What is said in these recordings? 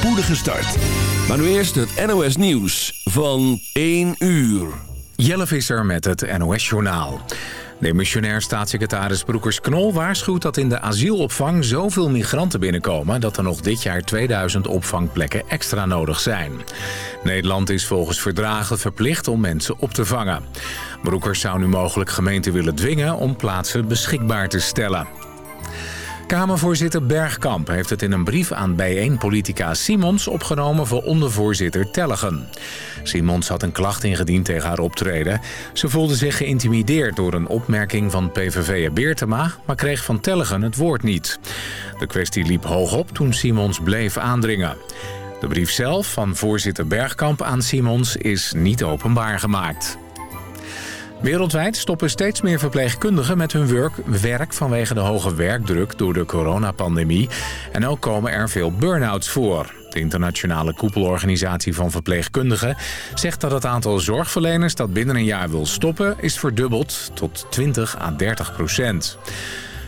spoedige start. Maar nu eerst het NOS Nieuws van 1 uur. Jelle Visser met het NOS Journaal. Demissionair staatssecretaris Broekers-Knol waarschuwt dat in de asielopvang zoveel migranten binnenkomen... dat er nog dit jaar 2000 opvangplekken extra nodig zijn. Nederland is volgens verdragen verplicht om mensen op te vangen. Broekers zou nu mogelijk gemeenten willen dwingen om plaatsen beschikbaar te stellen. Kamervoorzitter Bergkamp heeft het in een brief aan bijeen-politica Simons opgenomen voor ondervoorzitter Tellegen. Simons had een klacht ingediend tegen haar optreden. Ze voelde zich geïntimideerd door een opmerking van PVV'er Beertema, maar kreeg van Tellegen het woord niet. De kwestie liep hoog op toen Simons bleef aandringen. De brief zelf van voorzitter Bergkamp aan Simons is niet openbaar gemaakt. Wereldwijd stoppen steeds meer verpleegkundigen met hun werk, werk vanwege de hoge werkdruk door de coronapandemie. En ook komen er veel burn-outs voor. De internationale koepelorganisatie van verpleegkundigen zegt dat het aantal zorgverleners dat binnen een jaar wil stoppen is verdubbeld tot 20 à 30 procent.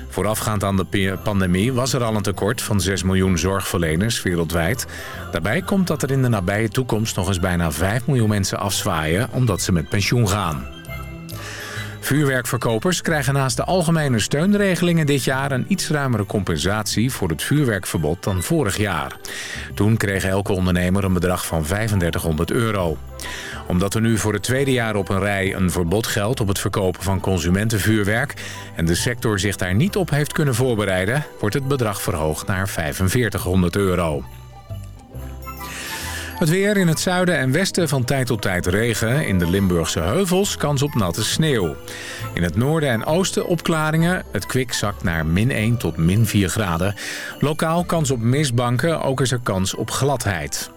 Voorafgaand aan de pandemie was er al een tekort van 6 miljoen zorgverleners wereldwijd. Daarbij komt dat er in de nabije toekomst nog eens bijna 5 miljoen mensen afzwaaien omdat ze met pensioen gaan. Vuurwerkverkopers krijgen naast de algemene steunregelingen dit jaar een iets ruimere compensatie voor het vuurwerkverbod dan vorig jaar. Toen kreeg elke ondernemer een bedrag van 3500 euro. Omdat er nu voor het tweede jaar op een rij een verbod geldt op het verkopen van consumentenvuurwerk en de sector zich daar niet op heeft kunnen voorbereiden, wordt het bedrag verhoogd naar 4500 euro. Het weer in het zuiden en westen van tijd tot tijd regen. In de Limburgse heuvels kans op natte sneeuw. In het noorden en oosten opklaringen. Het kwik zakt naar min 1 tot min 4 graden. Lokaal kans op mistbanken, ook is er kans op gladheid.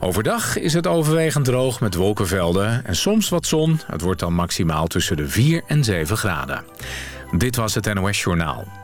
Overdag is het overwegend droog met wolkenvelden en soms wat zon. Het wordt dan maximaal tussen de 4 en 7 graden. Dit was het NOS Journaal.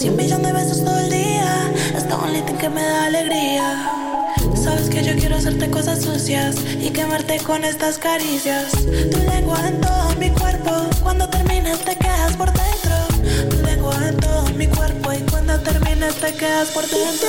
Cien millones de besos todo el día. Hasta un thing que me da alegría. Sabes que yo quiero hacerte cosas sucias y quemarte con estas caricias. Tu lengua en todo mi cuerpo, cuando termines te quedas por dentro. Tu lengua en todo mi cuerpo y cuando termines te quedas por dentro.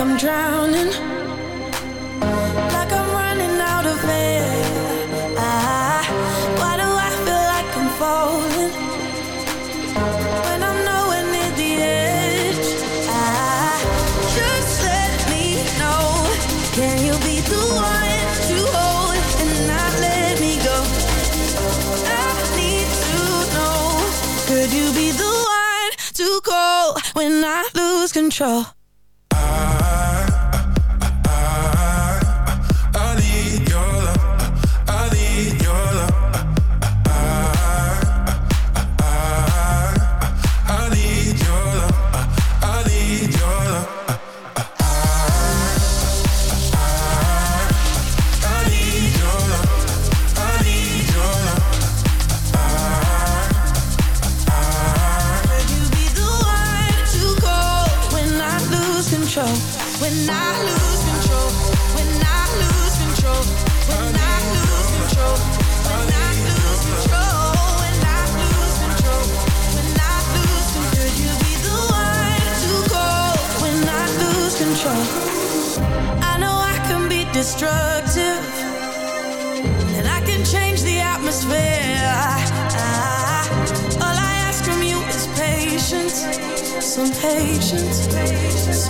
I'm drowning, like I'm running out of air. Ah, why do I feel like I'm falling when I'm nowhere near the edge? Ah, just let me know. Can you be the one to hold and not let me go? I need to know. Could you be the one to call when I lose control?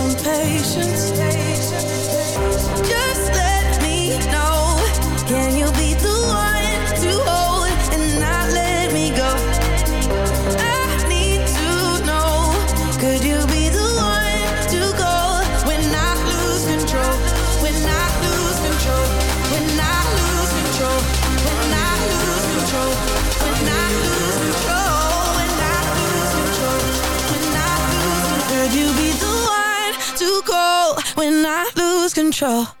Some patience. Control?